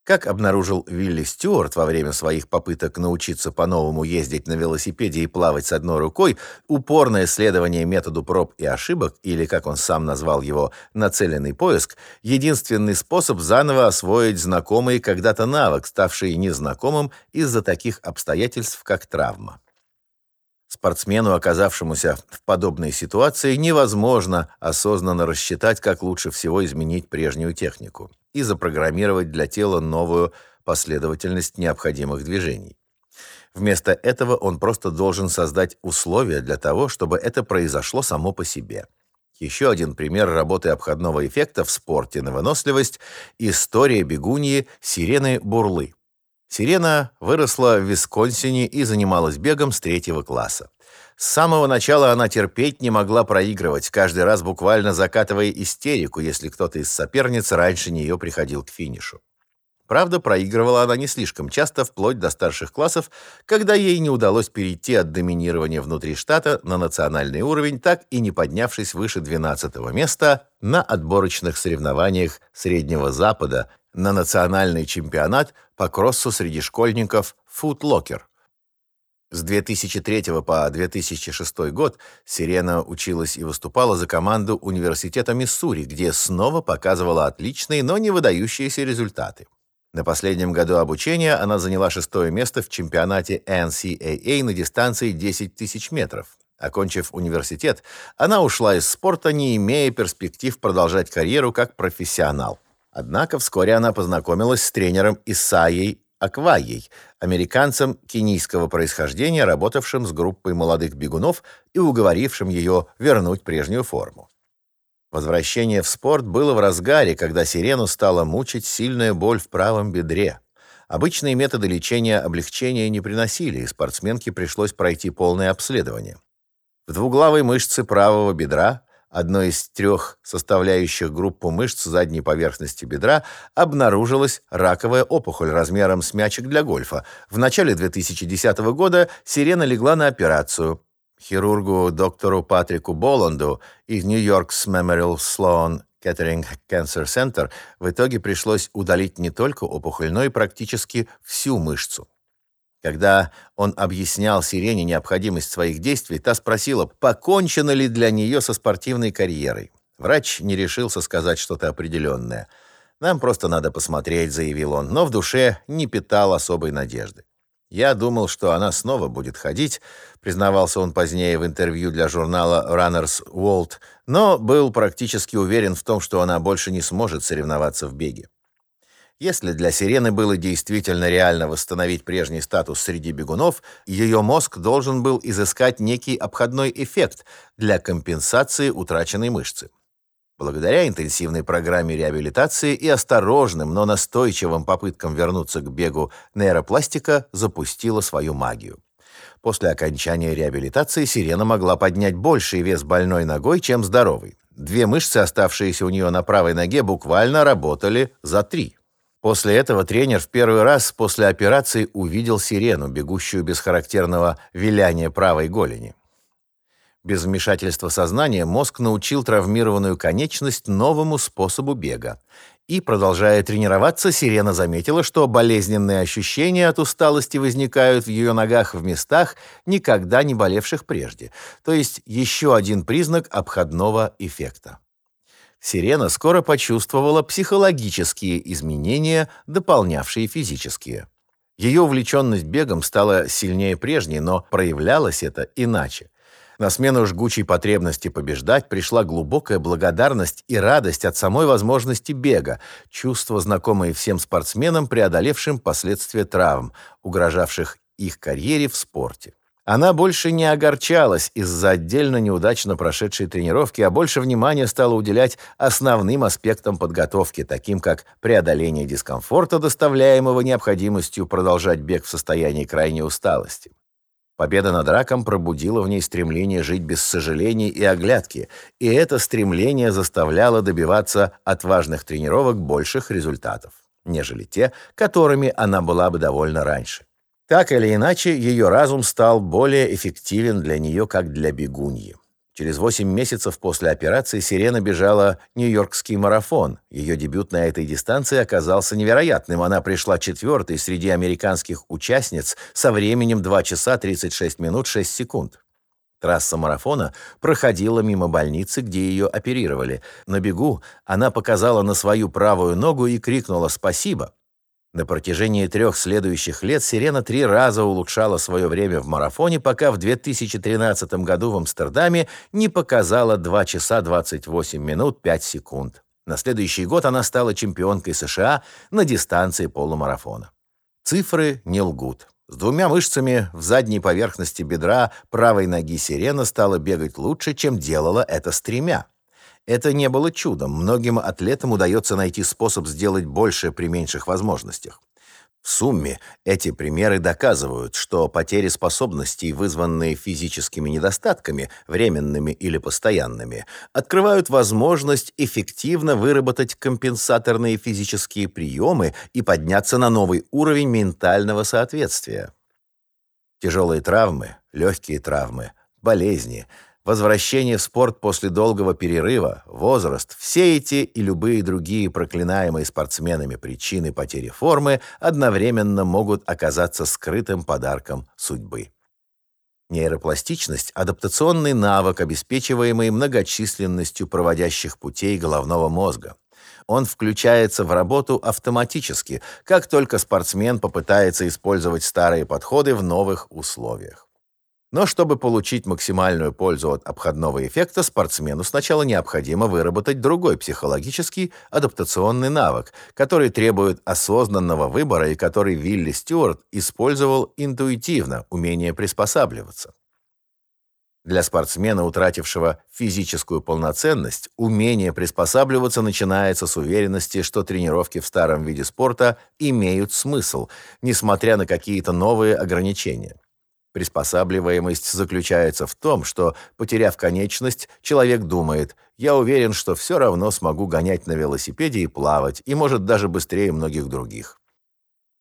Как обнаружил Вилли Стюарт во время своих попыток научиться по-новому ездить на велосипеде и плавать с одной рукой, упорное следование методу проб и ошибок, или, как он сам назвал его, нацеленный поиск, единственный способ заново освоить знакомый когда-то навык, ставший незнакомым из-за таких обстоятельств, как травма. Спортсмену, оказавшемуся в подобной ситуации, невозможно осознанно рассчитать, как лучше всего изменить прежнюю технику и запрограммировать для тела новую последовательность необходимых движений. Вместо этого он просто должен создать условия для того, чтобы это произошло само по себе. Еще один пример работы обходного эффекта в спорте на выносливость – история бегуньи Сирены Бурлы. Сирена выросла в Висконсине и занималась бегом с третьего класса. С самого начала она терпеть не могла проигрывать, каждый раз буквально закатывая истерику, если кто-то из соперниц раньше нее приходил к финишу. Правда, проигрывала она не слишком часто, вплоть до старших классов, когда ей не удалось перейти от доминирования внутри штата на национальный уровень, так и не поднявшись выше 12 места на отборочных соревнованиях Среднего Запада на национальный чемпионат по кроссу среди школьников «Футлокер». С 2003 по 2006 год Сирена училась и выступала за команду Университета Миссури, где снова показывала отличные, но не выдающиеся результаты. На последнем году обучения она заняла шестое место в чемпионате NCAA на дистанции 10 тысяч метров. Окончив университет, она ушла из спорта, не имея перспектив продолжать карьеру как профессионал. Однако вскоре она познакомилась с тренером Исаей Аквайей, американцем кенийского происхождения, работавшим с группой молодых бегунов и уговорившим ее вернуть прежнюю форму. Возвращение в спорт было в разгаре, когда Сирену стала мучить сильная боль в правом бедре. Обычные методы лечения облегчения не приносили, и спортсменке пришлось пройти полное обследование. В двуглавой мышце правого бедра одной из трех составляющих группу мышц задней поверхности бедра, обнаружилась раковая опухоль размером с мячик для гольфа. В начале 2010 года Сирена легла на операцию. Хирургу доктору Патрику Боланду из Нью-Йоркс Memorial Sloan Kettering Cancer Center в итоге пришлось удалить не только опухоль, но и практически всю мышцу. Когда он объяснял Сирене необходимость своих действий, та спросила, покончено ли для нее со спортивной карьерой. Врач не решился сказать что-то определенное. «Нам просто надо посмотреть», — заявил он, но в душе не питал особой надежды. «Я думал, что она снова будет ходить», — признавался он позднее в интервью для журнала Runners World, но был практически уверен в том, что она больше не сможет соревноваться в беге. Если для Сирены было действительно реально восстановить прежний статус среди бегунов, ее мозг должен был изыскать некий обходной эффект для компенсации утраченной мышцы. Благодаря интенсивной программе реабилитации и осторожным, но настойчивым попыткам вернуться к бегу, нейропластика запустила свою магию. После окончания реабилитации Сирена могла поднять больший вес больной ногой, чем здоровой. Две мышцы, оставшиеся у нее на правой ноге, буквально работали за три. После этого тренер в первый раз после операции увидел сирену, бегущую без характерного виляния правой голени. Без вмешательства сознания мозг научил травмированную конечность новому способу бега. И, продолжая тренироваться, сирена заметила, что болезненные ощущения от усталости возникают в ее ногах в местах, никогда не болевших прежде. То есть еще один признак обходного эффекта. Сирена скоро почувствовала психологические изменения, дополнявшие физические. Ее увлеченность бегом стала сильнее прежней, но проявлялось это иначе. На смену жгучей потребности побеждать пришла глубокая благодарность и радость от самой возможности бега, чувство, знакомое всем спортсменам, преодолевшим последствия травм, угрожавших их карьере в спорте. Она больше не огорчалась из-за отдельно неудачно прошедшей тренировки, а больше внимания стала уделять основным аспектам подготовки, таким как преодоление дискомфорта, доставляемого необходимостью продолжать бег в состоянии крайней усталости. Победа над раком пробудила в ней стремление жить без сожалений и оглядки, и это стремление заставляло добиваться от важных тренировок больших результатов, нежели те, которыми она была бы довольна раньше. Так или иначе, ее разум стал более эффективен для нее, как для бегуньи. Через 8 месяцев после операции Сирена бежала Нью-Йоркский марафон. Ее дебют на этой дистанции оказался невероятным. Она пришла четвертой среди американских участниц со временем 2 часа 36 минут 6 секунд. Трасса марафона проходила мимо больницы, где ее оперировали. На бегу она показала на свою правую ногу и крикнула «Спасибо!». На протяжении трех следующих лет «Сирена» три раза улучшала свое время в марафоне, пока в 2013 году в Амстердаме не показала 2 часа 28 минут 5 секунд. На следующий год она стала чемпионкой США на дистанции полумарафона. Цифры не лгут. С двумя мышцами в задней поверхности бедра правой ноги «Сирена» стала бегать лучше, чем делала это с тремя. Это не было чудом. Многим атлетам удается найти способ сделать больше при меньших возможностях. В сумме эти примеры доказывают, что потери способностей, вызванные физическими недостатками, временными или постоянными, открывают возможность эффективно выработать компенсаторные физические приемы и подняться на новый уровень ментального соответствия. Тяжелые травмы, легкие травмы, болезни – возвращение в спорт после долгого перерыва, возраст, все эти и любые другие проклинаемые спортсменами причины потери формы одновременно могут оказаться скрытым подарком судьбы. Нейропластичность – адаптационный навык, обеспечиваемый многочисленностью проводящих путей головного мозга. Он включается в работу автоматически, как только спортсмен попытается использовать старые подходы в новых условиях. Но чтобы получить максимальную пользу от обходного эффекта, спортсмену сначала необходимо выработать другой психологический адаптационный навык, который требует осознанного выбора и который Вилли Стюарт использовал интуитивно, умение приспосабливаться. Для спортсмена, утратившего физическую полноценность, умение приспосабливаться начинается с уверенности, что тренировки в старом виде спорта имеют смысл, несмотря на какие-то новые ограничения. Приспосабливаемость заключается в том, что, потеряв конечность, человек думает «я уверен, что все равно смогу гонять на велосипеде и плавать, и, может, даже быстрее многих других».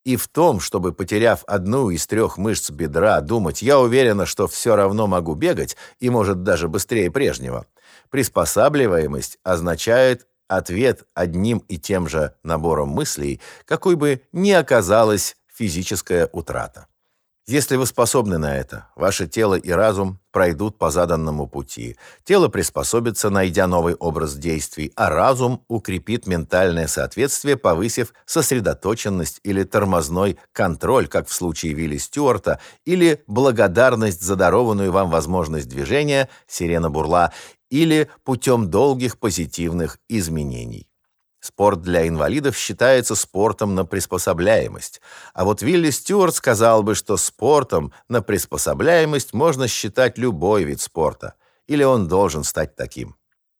И в том, чтобы, потеряв одну из трех мышц бедра, думать «я уверена, что все равно могу бегать, и, может, даже быстрее прежнего». Приспосабливаемость означает ответ одним и тем же набором мыслей, какой бы ни оказалась физическая утрата. Если вы способны на это, ваше тело и разум пройдут по заданному пути. Тело приспособится, найдя новый образ действий, а разум укрепит ментальное соответствие, повысив сосредоточенность или тормозной контроль, как в случае Вилли Стюарта, или благодарность за дарованную вам возможность движения, сирена бурла, или путем долгих позитивных изменений. Спорт для инвалидов считается спортом на приспособляемость. А вот Вилли Стюарт сказал бы, что спортом на приспособляемость можно считать любой вид спорта. Или он должен стать таким.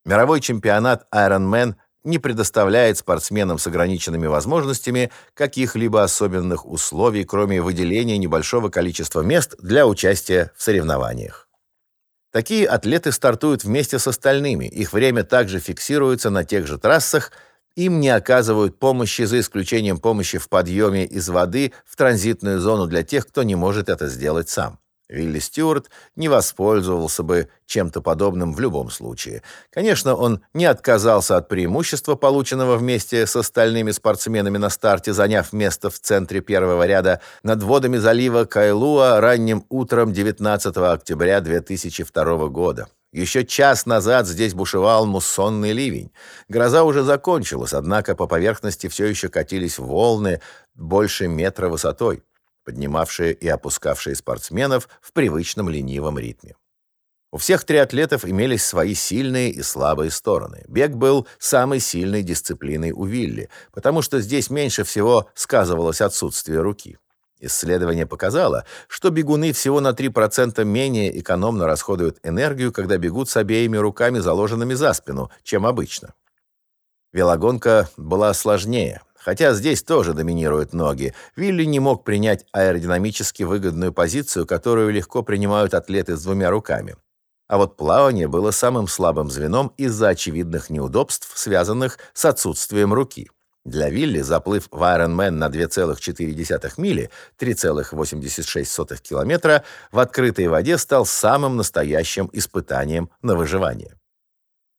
Мировой чемпионат Ironman не предоставляет спортсменам с ограниченными возможностями каких-либо особенных условий, кроме выделения небольшого количества мест для участия в соревнованиях. Такие атлеты стартуют вместе с остальными. Их время также фиксируется на тех же трассах, им не оказывают помощи за исключением помощи в подъеме из воды в транзитную зону для тех, кто не может это сделать сам. Вилли Стюарт не воспользовался бы чем-то подобным в любом случае. Конечно, он не отказался от преимущества, полученного вместе с остальными спортсменами на старте, заняв место в центре первого ряда над водами залива Кайлуа ранним утром 19 октября 2002 года. Еще час назад здесь бушевал муссонный ливень. Гроза уже закончилась, однако по поверхности все еще катились волны больше метра высотой, поднимавшие и опускавшие спортсменов в привычном ленивом ритме. У всех триатлетов имелись свои сильные и слабые стороны. Бег был самой сильной дисциплиной у Вилли, потому что здесь меньше всего сказывалось отсутствие руки. Исследование показало, что бегуны всего на 3% менее экономно расходуют энергию, когда бегут с обеими руками заложенными за спину, чем обычно. Велогонка была сложнее. Хотя здесь тоже доминируют ноги, Вилли не мог принять аэродинамически выгодную позицию, которую легко принимают атлеты с двумя руками. А вот плавание было самым слабым звеном из-за очевидных неудобств, связанных с отсутствием руки. Для Вилли заплыв в Ironman на 2,4 мили, 3,86 километра, в открытой воде стал самым настоящим испытанием на выживание.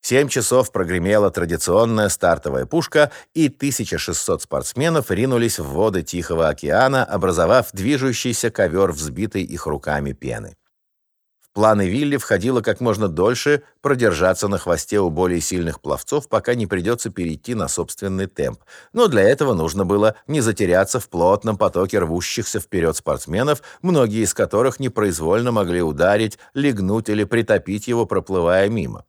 7 часов прогремела традиционная стартовая пушка, и 1600 спортсменов ринулись в воды Тихого океана, образовав движущийся ковер взбитой их руками пены планы Вилли входило как можно дольше продержаться на хвосте у более сильных пловцов, пока не придется перейти на собственный темп. Но для этого нужно было не затеряться в плотном потоке рвущихся вперед спортсменов, многие из которых непроизвольно могли ударить, легнуть или притопить его, проплывая мимо.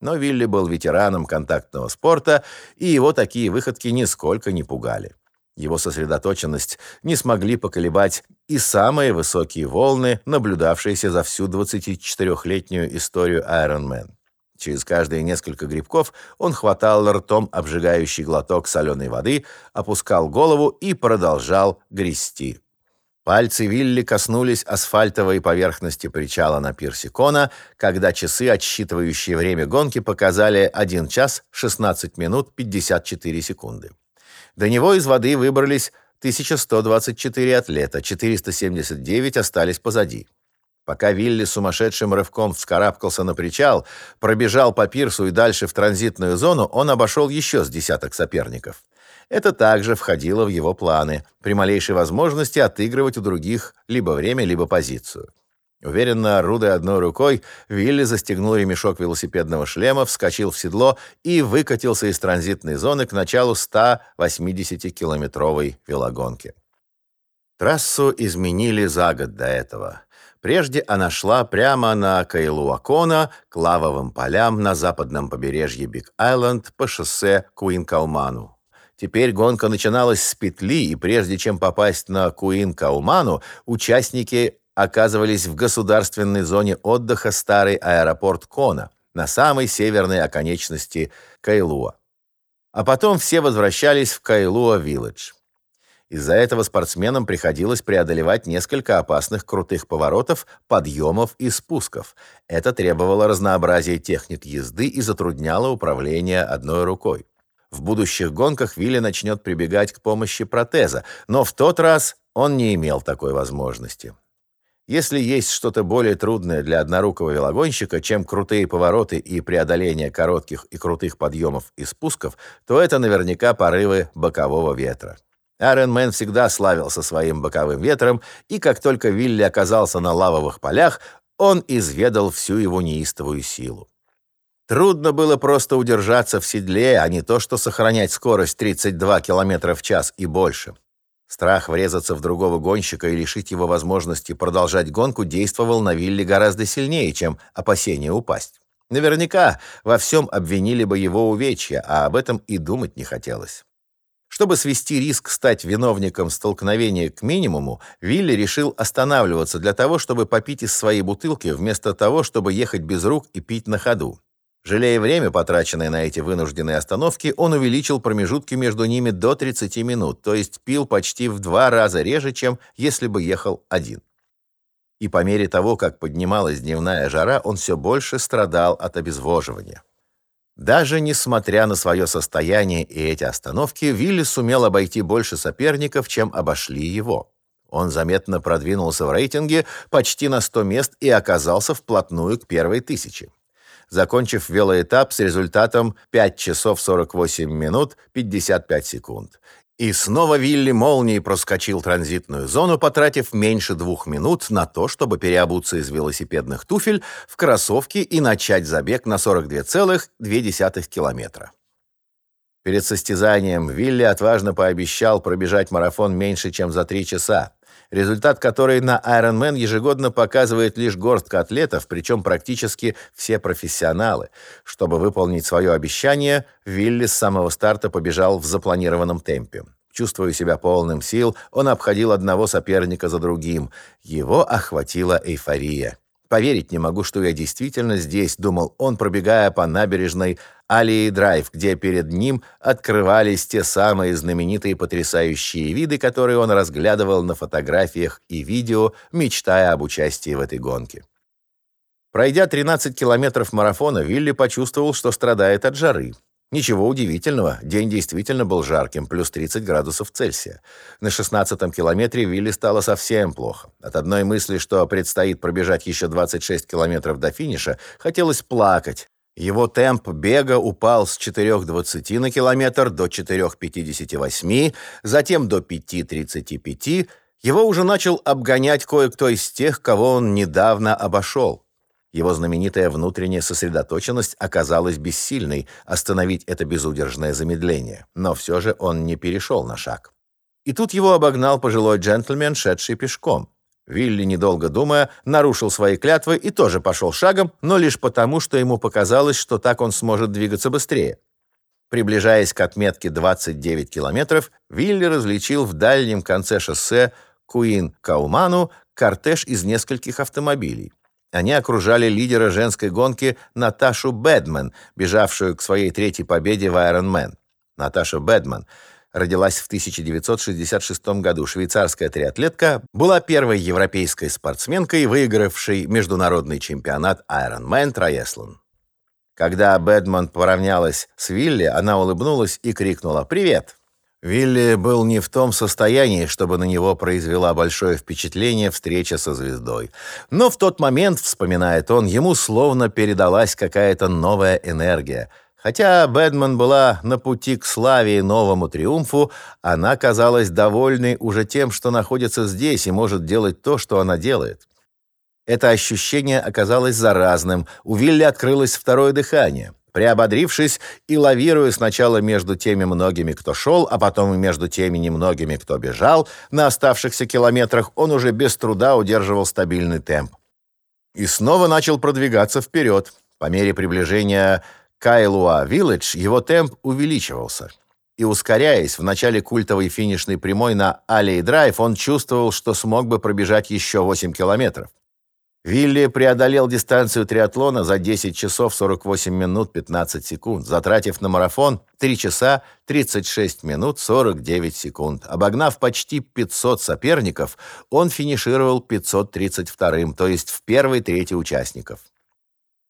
Но Вилли был ветераном контактного спорта, и его такие выходки нисколько не пугали. Его сосредоточенность не смогли поколебать и самые высокие волны, наблюдавшиеся за всю 24-летнюю историю Ironman. Через каждые несколько грибков он хватал ртом обжигающий глоток соленой воды, опускал голову и продолжал грести. Пальцы Вилли коснулись асфальтовой поверхности причала на пирсе Кона, когда часы, отсчитывающие время гонки, показали 1 час 16 минут 54 секунды. До него из воды выбрались 1124 атлета, 479 остались позади. Пока Вилли сумасшедшим рывком вскарабкался на причал, пробежал по пирсу и дальше в транзитную зону, он обошел еще с десяток соперников. Это также входило в его планы, при малейшей возможности отыгрывать у других либо время, либо позицию. Уверенно орудуя одной рукой, Вилли застегнул ремешок велосипедного шлема, вскочил в седло и выкатился из транзитной зоны к началу 180-километровой велогонки. Трассу изменили за год до этого. Прежде она шла прямо на Кайлуакона, к лавовым полям на западном побережье Биг-Айленд по шоссе Куинкауману. Теперь гонка начиналась с петли, и прежде чем попасть на Куинкауману, участники оказывались в государственной зоне отдыха старый аэропорт Кона на самой северной оконечности Кайлуа. А потом все возвращались в Кайлуа-Вилледж. Из-за этого спортсменам приходилось преодолевать несколько опасных крутых поворотов, подъемов и спусков. Это требовало разнообразия техник езды и затрудняло управление одной рукой. В будущих гонках Вилли начнет прибегать к помощи протеза, но в тот раз он не имел такой возможности. Если есть что-то более трудное для однорукого велогонщика, чем крутые повороты и преодоление коротких и крутых подъемов и спусков, то это наверняка порывы бокового ветра. Айронмен всегда славился своим боковым ветром, и как только Вилли оказался на лавовых полях, он изведал всю его неистовую силу. Трудно было просто удержаться в седле, а не то что сохранять скорость 32 км в час и больше. Страх врезаться в другого гонщика и лишить его возможности продолжать гонку действовал на Вилли гораздо сильнее, чем опасение упасть. Наверняка во всем обвинили бы его увечья, а об этом и думать не хотелось. Чтобы свести риск стать виновником столкновения к минимуму, Вилли решил останавливаться для того, чтобы попить из своей бутылки, вместо того, чтобы ехать без рук и пить на ходу. Жалея время, потраченное на эти вынужденные остановки, он увеличил промежутки между ними до 30 минут, то есть пил почти в два раза реже, чем если бы ехал один. И по мере того, как поднималась дневная жара, он все больше страдал от обезвоживания. Даже несмотря на свое состояние и эти остановки, Вилли сумел обойти больше соперников, чем обошли его. Он заметно продвинулся в рейтинге почти на 100 мест и оказался вплотную к первой тысяче закончив велоэтап с результатом 5 часов 48 минут 55 секунд. И снова Вилли молнией проскочил транзитную зону, потратив меньше двух минут на то, чтобы переобуться из велосипедных туфель в кроссовки и начать забег на 42,2 километра. Перед состязанием Вилли отважно пообещал пробежать марафон меньше, чем за три часа результат которой на Ironman ежегодно показывает лишь горстка атлетов, причем практически все профессионалы. Чтобы выполнить свое обещание, Вилли с самого старта побежал в запланированном темпе. Чувствуя себя полным сил, он обходил одного соперника за другим. Его охватила эйфория. Поверить не могу, что я действительно здесь, думал он, пробегая по набережной Алии Драйв, где перед ним открывались те самые знаменитые потрясающие виды, которые он разглядывал на фотографиях и видео, мечтая об участии в этой гонке. Пройдя 13 километров марафона, Вилли почувствовал, что страдает от жары. Ничего удивительного, день действительно был жарким, плюс 30 градусов Цельсия. На 16-м километре Вилли стало совсем плохо. От одной мысли, что предстоит пробежать еще 26 километров до финиша, хотелось плакать. Его темп бега упал с 4.20 на километр до 4.58, затем до 5.35. Его уже начал обгонять кое-кто из тех, кого он недавно обошел. Его знаменитая внутренняя сосредоточенность оказалась бессильной остановить это безудержное замедление, но все же он не перешел на шаг. И тут его обогнал пожилой джентльмен, шедший пешком. Вилли, недолго думая, нарушил свои клятвы и тоже пошел шагом, но лишь потому, что ему показалось, что так он сможет двигаться быстрее. Приближаясь к отметке 29 километров, Вилли различил в дальнем конце шоссе Куин-Кауману кортеж из нескольких автомобилей. Они окружали лидера женской гонки Наташу Бэдман, бежавшую к своей третьей победе в Ironman. Наташа Бэдман родилась в 1966 году. Швейцарская триатлетка была первой европейской спортсменкой, выигравшей международный чемпионат Ironman Триаслон. Когда Бэдман поравнялась с Вилли, она улыбнулась и крикнула «Привет!». Вилли был не в том состоянии, чтобы на него произвела большое впечатление встреча со звездой. Но в тот момент, вспоминает он, ему словно передалась какая-то новая энергия. Хотя Бэдман была на пути к славе и новому триумфу, она казалась довольной уже тем, что находится здесь и может делать то, что она делает. Это ощущение оказалось заразным. У Вилли открылось второе дыхание. Приободрившись и лавируя сначала между теми многими, кто шел, а потом и между теми немногими, кто бежал, на оставшихся километрах он уже без труда удерживал стабильный темп. И снова начал продвигаться вперед. По мере приближения Кайлуа-Виллидж его темп увеличивался. И ускоряясь в начале культовой финишной прямой на Аллей Драйв, он чувствовал, что смог бы пробежать еще 8 километров. Вилли преодолел дистанцию триатлона за 10 часов 48 минут 15 секунд, затратив на марафон 3 часа 36 минут 49 секунд. Обогнав почти 500 соперников, он финишировал 532-м, то есть в первой трети участников.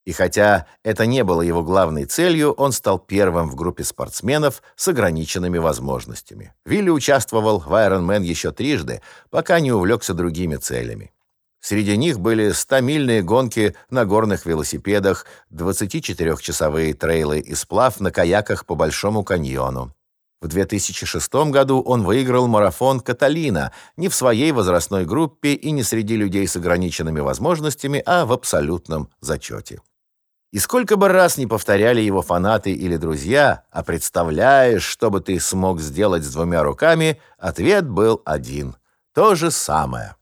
И хотя это не было его главной целью, он стал первым в группе спортсменов с ограниченными возможностями. Вилли участвовал в Ironman еще трижды, пока не увлекся другими целями. Среди них были 100-мильные гонки на горных велосипедах, 24-часовые трейлы и сплав на каяках по Большому каньону. В 2006 году он выиграл марафон «Каталина» не в своей возрастной группе и не среди людей с ограниченными возможностями, а в абсолютном зачете. И сколько бы раз не повторяли его фанаты или друзья, а представляешь, что бы ты смог сделать с двумя руками, ответ был один. То же самое.